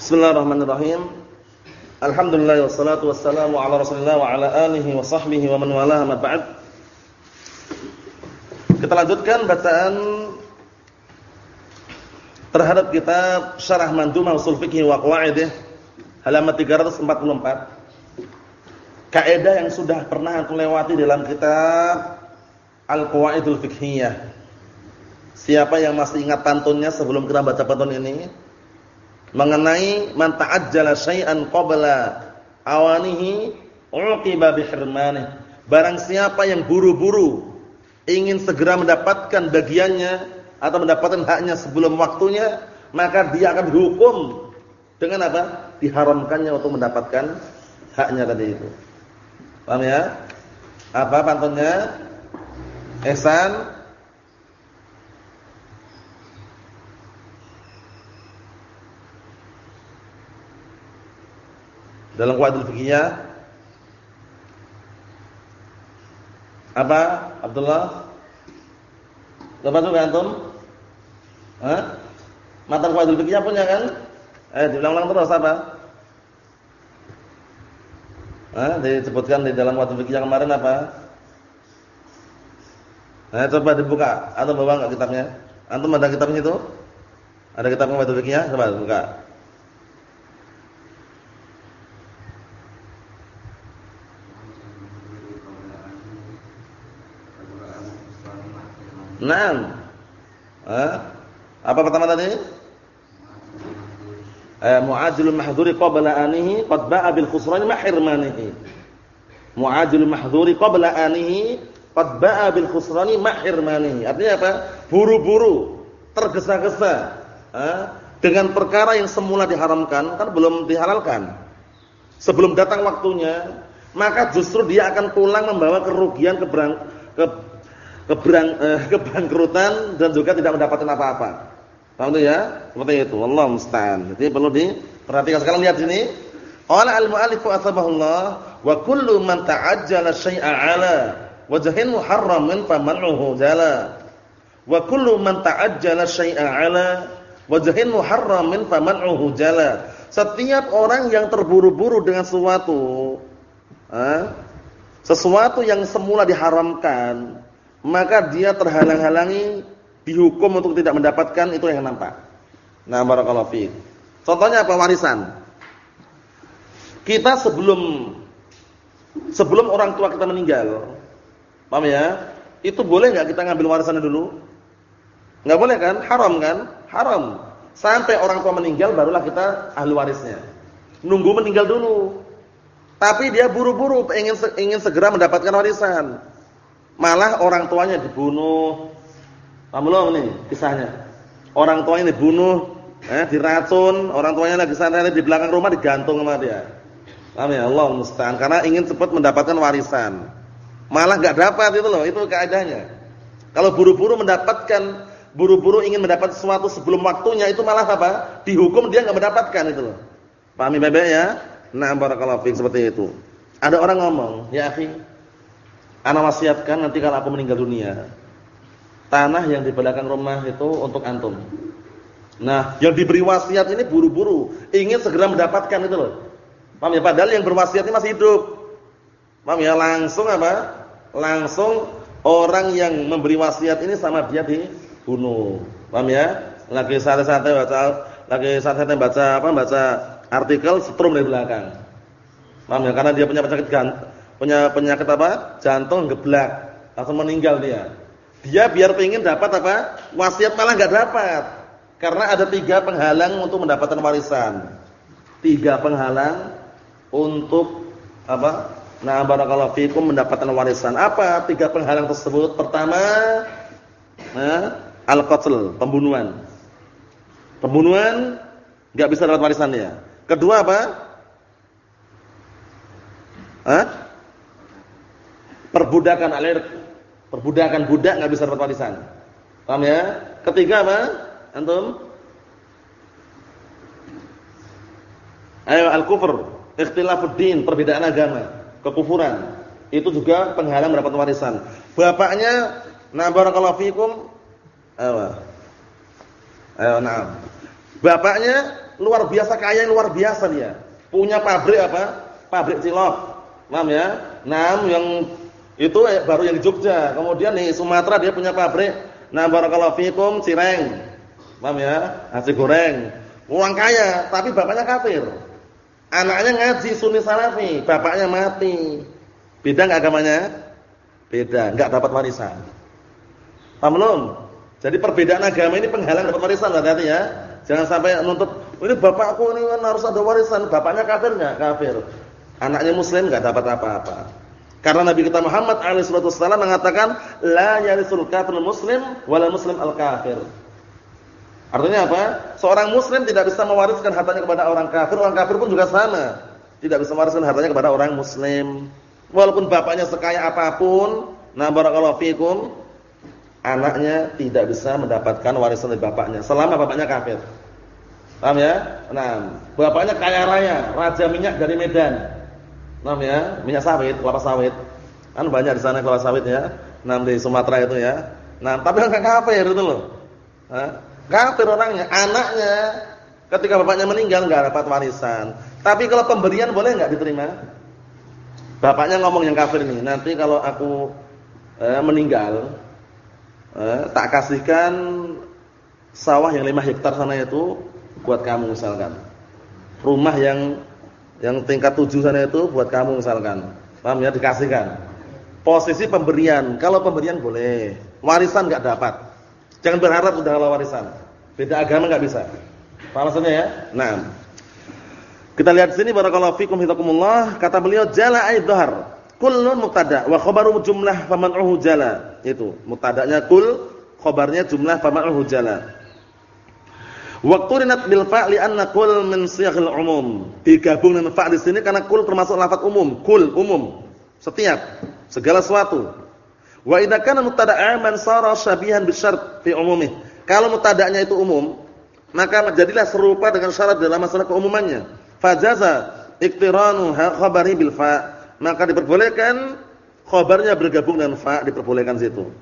Bismillahirrahmanirrahim. Alhamdulillah wassalatu wassalamu ala Rasulillah wa ala alihi wa sahbihi wa man walaha ma ba'd. Kita lanjutkan bacaan terhadap kitab Syarah Mandhumah Ushul Fiqh wa Qawaidih halaman 344. Kaidah yang sudah pernah aku lewati dalam kitab Al-Qawaidul Fiqhiyah. Siapa yang masih ingat pantunnya sebelum kita baca pantun ini? Mengenai man ta'ajjala syai'an qabla awanihi uqiba bihirmanih. Barang siapa yang buru-buru ingin segera mendapatkan bagiannya atau mendapatkan haknya sebelum waktunya, maka dia akan dihukum dengan apa? Diharamkannya untuk mendapatkan haknya tadi itu. Paham ya? Apa pantunnya? Ihsan dalam kuadil fikihnya apa Abdullah Lepas itu antum? Hah? Matan kuadil fikihnya punya kan? Eh diulang-ulang terus apa? Hah? Disebutkan di dalam kuadil fikihnya kemarin apa? Nah, coba dibuka. Antum bawa enggak kitabnya? Antum ada kitabnya itu? Ada kitabnya kuadil fikihnya? Coba buka. Naam. Eh? Apa pertama tadi? Eh, mu'ajilul mahdhuri qabla anihi qad ba'a bil khusrani mahirmanihi. Mu'ajilul mahdhuri qabla anihi qad ba'a bil khusrani mahirmanihi. Artinya apa? Buru-buru, tergesa-gesa, eh? dengan perkara yang semula diharamkan kan belum dihalalkan. Sebelum datang waktunya, maka justru dia akan pulang membawa kerugian keberang, ke keberang, eh, kebangkrutan dan juga tidak mendapatkan apa-apa. Paham itu ya? Seperti itu. Allah musta'an. Jadi perlu diperhatikan. Sekarang lihat sini. Qala al-mu'allif asbahullah wa kullu man ta'ajjala syai'a 'ala wajhin muharramin faman'uhu jala. Wa kullu man ta'ajjala syai'a 'ala wajhin muharramin faman'uhu jala. Setiap orang yang terburu-buru dengan sesuatu, eh, sesuatu yang semula diharamkan, maka dia terhalang-halangi dihukum untuk tidak mendapatkan itu yang nampak. Nah, barakallahu fiik. Contohnya apa warisan? Kita sebelum sebelum orang tua kita meninggal, paham ya? Itu boleh enggak kita ngambil warisannya dulu? Enggak boleh kan? Haram kan? Haram. Sampai orang tua meninggal barulah kita ahli warisnya. Nunggu meninggal dulu. Tapi dia buru-buru ingin ingin segera mendapatkan warisan malah orang tuanya dibunuh. Paham belum ini kisahnya? Orang tuanya dibunuh, eh diracun, orang tuanya lagi santai di belakang rumah digantung sama dia. Paham ya? Allah musta'an karena ingin cepat mendapatkan warisan. Malah enggak dapat itu loh, itu kaidahnya. Kalau buru-buru mendapatkan buru-buru ingin mendapat sesuatu sebelum waktunya itu malah apa? Dihukum dia enggak mendapatkan itu loh. Pahami Bebek ya? Nah, barakallahu fiik seperti itu. Ada orang ngomong, "Ya akhi, Ana wasiatkan nanti kalau aku meninggal dunia, tanah yang di belakang rumah itu untuk antum. Nah, yang diberi wasiat ini buru-buru, ingin segera mendapatkan itu loh. Paham ya? Padahal yang berwasiat ini masih hidup. Paham ya? Langsung apa? Langsung orang yang memberi wasiat ini sama dia dibunuh. Paham ya? Lagi santai-santai baca lagi santai-santai baca apa? Baca artikel setrum dari belakang. Paham ya? Karena dia punya penyakit gantung punya penyakit apa? Jantung geblak, langsung meninggal dia. Dia biar pengen dapat apa? Wasiat malah nggak dapat. Karena ada tiga penghalang untuk mendapatkan warisan. Tiga penghalang untuk apa? Nah, barakallahu fikum mendapatkan warisan. Apa tiga penghalang tersebut? Pertama, nah, al-qatl, pembunuhan. Pembunuhan nggak bisa dapat warisannya. Kedua apa? Hah? Perbudakan alir perbudakan budak nggak bisa dapat warisan. Paham ya? Ketiga apa? Antum? Ayo al-kufur, ikhtilafuddin, perbedaan agama, kekufuran. Itu juga penghalang mendapat warisan. Bapaknya na barakallahu fikum. Ayo. Ayo, na'am. Bapaknya luar biasa kaya, luar biasa dia. Punya pabrik apa? Pabrik cilok. Paham ya? Nah, yang itu eh, baru yang di Jogja. Kemudian di Sumatera dia punya pabrik. Nah, barakallahu fikum cireng. Paham ya? Nasi goreng. Uang kaya, tapi bapaknya kafir. Anaknya ngaji sunni salafi, bapaknya mati. Beda enggak agamanya? Beda, enggak dapat warisan. Paham belum? Jadi perbedaan agama ini penghalang dapat warisan, hati-hati ya. Jangan sampai nuntut, ini bapakku ini kan harus ada warisan, bapaknya kafir enggak? Kafir. Anaknya muslim enggak dapat apa-apa. Karena Nabi kita Muhammad alaihi mengatakan la yarisul kafirul muslim wala muslim al kafir. Artinya apa? Seorang muslim tidak bisa mewariskan hartanya kepada orang kafir, orang kafir pun juga sama. Tidak bisa mewariskan hartanya kepada orang muslim. Walaupun bapaknya sekaya apa pun, nah barakallahu fikum, anaknya tidak bisa mendapatkan warisan dari bapaknya selama bapaknya kafir. Paham ya? Nah, bapaknya kaya raya, raja minyak dari Medan. Paham ya? Minyak sawit, kelapa sawit. Kan banyak di sana kelapa sawit ya. Nah, di Sumatera itu ya. Nah, tapi orang kafir itu loh. Hah? Kafir orangnya, anaknya ketika bapaknya meninggal enggak dapat warisan. Tapi kalau pemberian boleh enggak diterima? Bapaknya ngomong yang kafir ini, nanti kalau aku eh, meninggal eh, tak kasihkan sawah yang 5 hektar sana itu buat kamu misalkan. Rumah yang yang tingkat 7 sana itu buat kamu misalkan. Paham ya dikasihkan. Posisi pemberian, kalau pemberian boleh, warisan enggak dapat. Jangan berharap sudah kalau warisan. Beda agama enggak bisa. Paham ya? Nah. Kita lihat sini barakallahu fikum hidakumullah, kata beliau jala aidhar. Kullun mubtada wa khabaru jumlah faman'uhu jala. Itu, mubtada'nya kul, khabarnya jumlah faman'uhu jala. Waktu rinat bil fa' li anna kul min siyaghil umum. Digabung dengan fa' di sini karena kul termasuk lafaz umum, kul umum. Setiap, segala sesuatu. Wa idza kana mubtada'a man sara syabihan bisyart fi umumih. Kalau mubtada'nya itu umum, maka jadilah serupa dengan syarat dalam masalah keumumannya. Fajaza iktiranu khabari bil fa. Maka diperbolehkan khabarnya bergabung dengan fa diperbolehkan situ.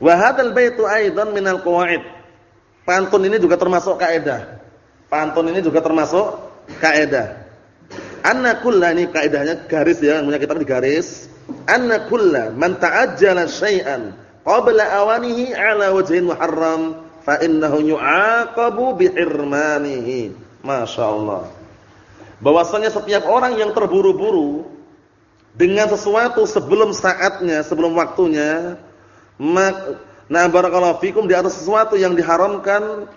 Wa hadzal baitu aidan minal qawaid. Pantun ini juga termasuk kaidah. Pantun ini juga termasuk kaidah. Anna kullani kaidahnya garis ya, punya kitab di garis anna kulla man qabla awanihi 'ala wajhin muharram fa innahu yu'aqabu bihirmanihi. Masyaallah. Bahwasanya setiap orang yang terburu-buru dengan sesuatu sebelum saatnya, sebelum waktunya, nah barakallahu fikum di atas sesuatu yang diharamkan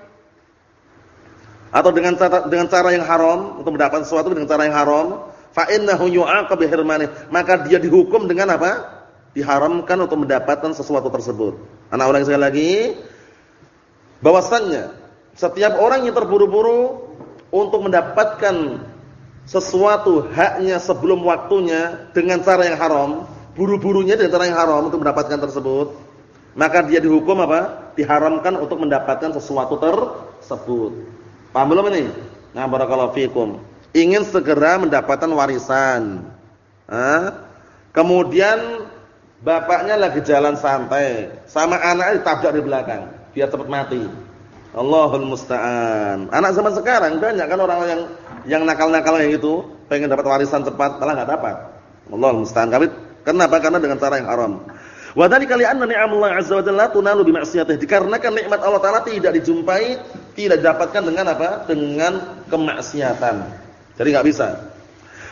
atau dengan cara dengan cara yang haram untuk mendapatkan sesuatu dengan cara yang haram fa innahu yu'aqab bihirmanih maka dia dihukum dengan apa? Diharamkan untuk mendapatkan sesuatu tersebut. Anak orang sekali lagi. Bahwasannya setiap orang yang terburu-buru untuk mendapatkan sesuatu haknya sebelum waktunya dengan cara yang haram buru-burunya dengan cara yang haram untuk mendapatkan tersebut maka dia dihukum apa diharamkan untuk mendapatkan sesuatu tersebut paham belum ini nah barakallahu fikum ingin segera mendapatkan warisan. Hah? Kemudian bapaknya lagi jalan santai, sama anaknya ditabrak di belakang, biar cepat mati. Allahul musta'an. Anak zaman sekarang banyak kan orang yang yang nakal-nakal kayak gitu, pengen dapat warisan cepat, malah enggak dapat. Allahul musta'an. Kenapa? Karena dengan cara yang haram. Wa dzalika li'anna ni'amullah 'azza wa jalla tunalu bi ma'siyatihi. Dikarenakan nikmat Allah taala tidak dijumpai, tidak didapatkan dengan apa? Dengan kemaksiatan. Jadi enggak bisa.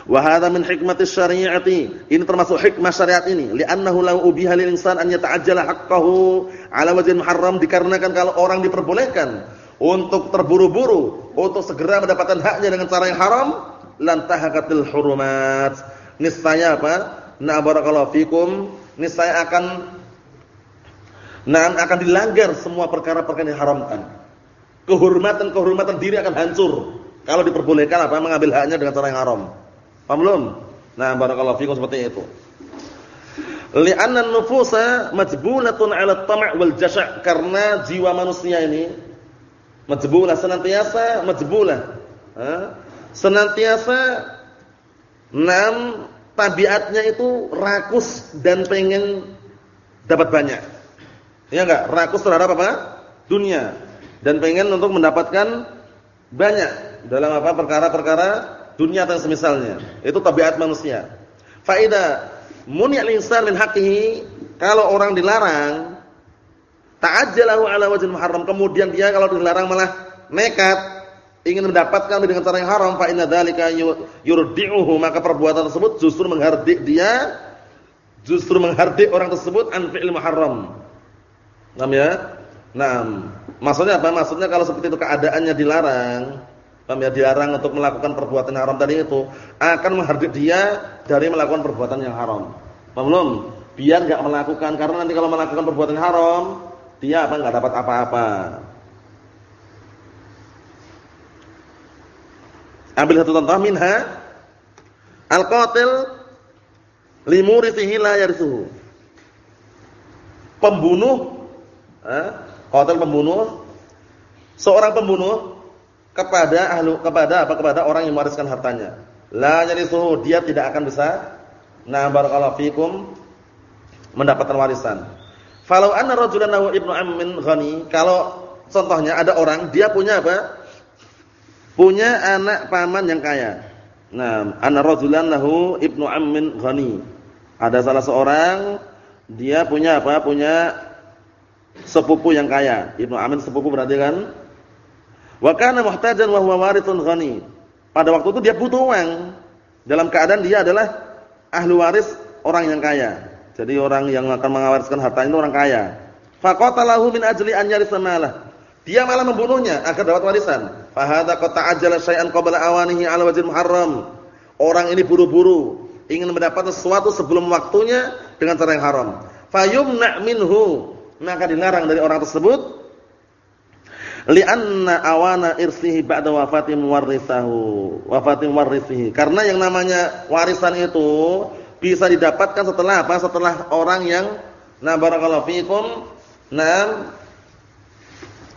Wa hadza min hikmatis syari'ati. Ini termasuk hikmah syariat ini, li'annahu law ubiha lil insan an yata'ajjala haqqahu 'ala wajhin muharram dikarenakan kalau orang diperbolehkan untuk terburu-buru untuk segera mendapatkan haknya dengan cara yang haram, lantahakatil hurumat. Niscaya apa? Na barakallahu fikum, niscaya akan Nah, akan dilanggar semua perkara-perkara yang diharamkan. Kehormatan-kehormatan diri akan hancur. Kalau diperbolehkan apa mengambil haknya dengan cara yang haram. Paham belum? Nah, barakallahu fikum seperti itu. Li'anna an-nufusa majbulatun 'ala at-tam' wal jasha' karena jiwa manusia ini majbulah senantiasa majbulah. Senantiasa enam tabiatnya itu rakus dan pengen dapat banyak. Ya enggak? Rakus terhadap apa? Dunia dan pengen untuk mendapatkan Banyak dalam apa perkara-perkara dunia atau semisalnya. Itu tabiat manusia. Faida muni'al insan min haqqihi kalau orang dilarang ta'ajjalahu ala wajhin muharram kemudian dia kalau dilarang malah nekat ingin mendapatkan dengan cara yang haram fa inna dzalika yurdi'uhu maka perbuatan tersebut justru menghardik dia justru menghardik orang tersebut an fi'il muharram. Paham ya? Nah, maksudnya apa? Maksudnya kalau seperti itu keadaannya dilarang, paham ya? Dilarang untuk melakukan perbuatan haram tadi itu akan menghardik dia dari melakukan perbuatan yang haram. Paham belum? Biar enggak melakukan karena nanti kalau melakukan perbuatan haram, dia apa enggak dapat apa-apa. Ambil satu contoh minha al-qatil limurithihi la yarithuhu. Pembunuh eh, qatil pembunuh seorang pembunuh kepada ahlu kepada apa kepada orang yang mewariskan hartanya. La yarithuhu, dia tidak akan bisa na barakallahu fikum mendapatkan warisan. Falau anna rajulan lahu ibnu ammin ghani, kalau contohnya ada orang dia punya apa? Punya anak paman yang kaya. Nah, anak rajulan lahu ibnu ammin ghani. Ada salah seorang dia punya apa? Punya sepupu yang kaya. Ibnu amin sepupu berarti kan? Wa kana muhtajan wa huwa ghani. Pada waktu itu dia butuh uang. Dalam keadaan dia adalah ahli waris orang yang kaya. Jadi orang yang akan mengawariskan harta itu orang kaya. Faqatalahu min ajli an yarisa. Dia malah membunuhnya. Agar dapat warisan. Fahada qad ta'ajjala syai'an qabla awanihi 'ala wajhil muharram. Orang ini buru-buru ingin mendapatkan sesuatu sebelum waktunya dengan cara yang haram. Fayumna minhu, maka dilarang dari orang tersebut. Li'anna awana irsihi ba'da wafati muwarrithahu wafati muwarrithihi karena yang namanya warisan itu bisa didapatkan setelah apa? Setelah orang yang na barakallahu fikum. Nah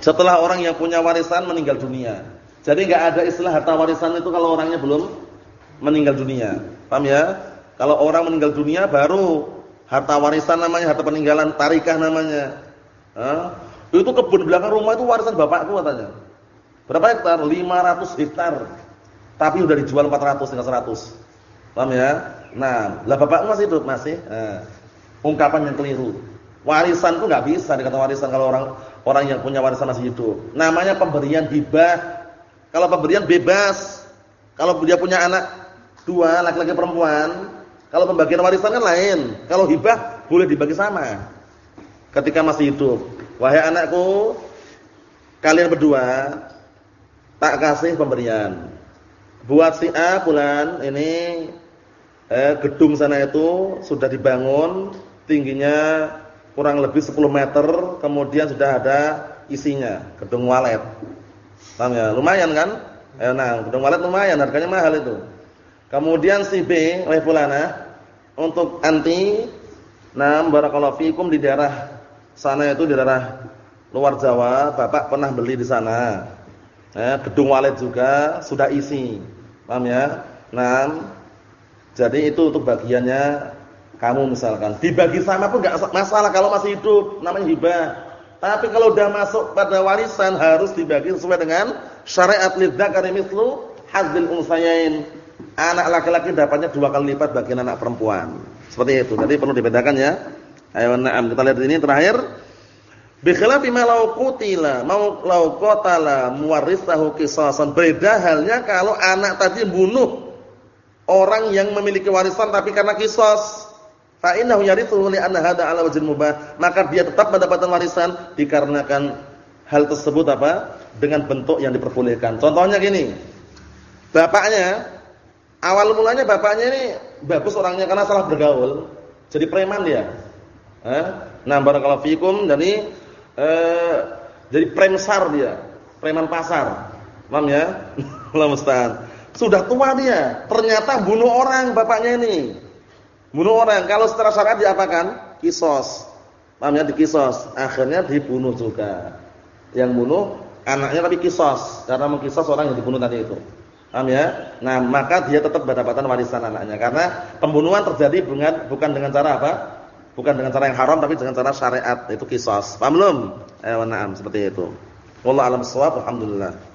setelah orang yang punya warisan meninggal dunia. Jadi enggak ada istilah harta warisan itu kalau orangnya belum meninggal dunia. Paham ya? Kalau orang meninggal dunia baru harta warisan namanya, harta peninggalan tarikah namanya. Hah? Itu kebun belakang rumah itu warisan bapakku katanya. Berapa hektar? 500 hektar. Tapi udah dijual 400 dengan 100. Paham ya? Nah, lah bapakku masih hidup masih. Nah, ungkapan yang keliru. Warisan itu enggak bisa dikatakan warisan kalau orang orang yang punya warisan masih hidup. Namanya pemberian hibah. Kalau pemberian bebas. Kalau dia punya anak dua, laki-laki perempuan, kalau pembagian warisan kan lain. Kalau hibah boleh dibagi sama. Ketika masih hidup. Wahai anakku, kalian berdua tak kasih pemberian. Buat si A bulan ini eh, gedung sana itu sudah dibangun, tingginya kurang lebih 10 meter, kemudian sudah ada isinya, gedung walet. Paham ya? Lumayan kan? Eh, nah, gedung walet lumayan, harganya mahal itu. Kemudian si B, oleh untuk anti, nah, barakallahu fikum di daerah sana itu di daerah luar Jawa, Bapak pernah beli di sana. Eh, gedung walet juga sudah isi. Paham ya? Nah, jadi itu untuk bagiannya kamu misalkan dibagi sama pun enggak masalah kalau masih hidup, namanya hibah. Tapi kalau udah masuk pada warisan harus dibagi sesuai dengan syariat lidzakari mithlu hadzil unsayain. Anak laki-laki dapatnya dua kali lipat bagian anak perempuan. Seperti itu. Jadi perlu dibedakan ya. Ayo na'am kita lihat ini terakhir. Bi khilafi ma law qutila, mau law qatala muwarrithahu qisasan. Beda halnya kalau anak tadi bunuh orang yang memiliki warisan tapi karena kisos Fa innahu yarithu li anna hadha ala wajhil mubah. Maka dia tetap mendapatkan warisan dikarenakan hal tersebut apa? Dengan bentuk yang diperbolehkan. Contohnya gini. Bapaknya awal mulanya bapaknya ini bagus orangnya karena salah bergaul. Jadi preman dia. Eh? Nah, barakallahu fikum jadi eh, jadi premsar dia, preman pasar. Paham ya? Allah. Sudah tua dia, ternyata bunuh orang bapaknya ini. Bunuh orang. Kalau secara syariat diapakan? Kisos. Paham ya dikisos. Akhirnya dibunuh juga. Yang bunuh anaknya tapi kisos karena mengkisos orang yang dibunuh tadi itu. Paham ya? Nah, maka dia tetap mendapatkan warisan anaknya karena pembunuhan terjadi bukan bukan dengan cara apa? Bukan dengan cara yang haram tapi dengan cara syariat itu kisos. Paham belum? Eh, na'am seperti itu. Wallahu a'lam bishawab. Alhamdulillah.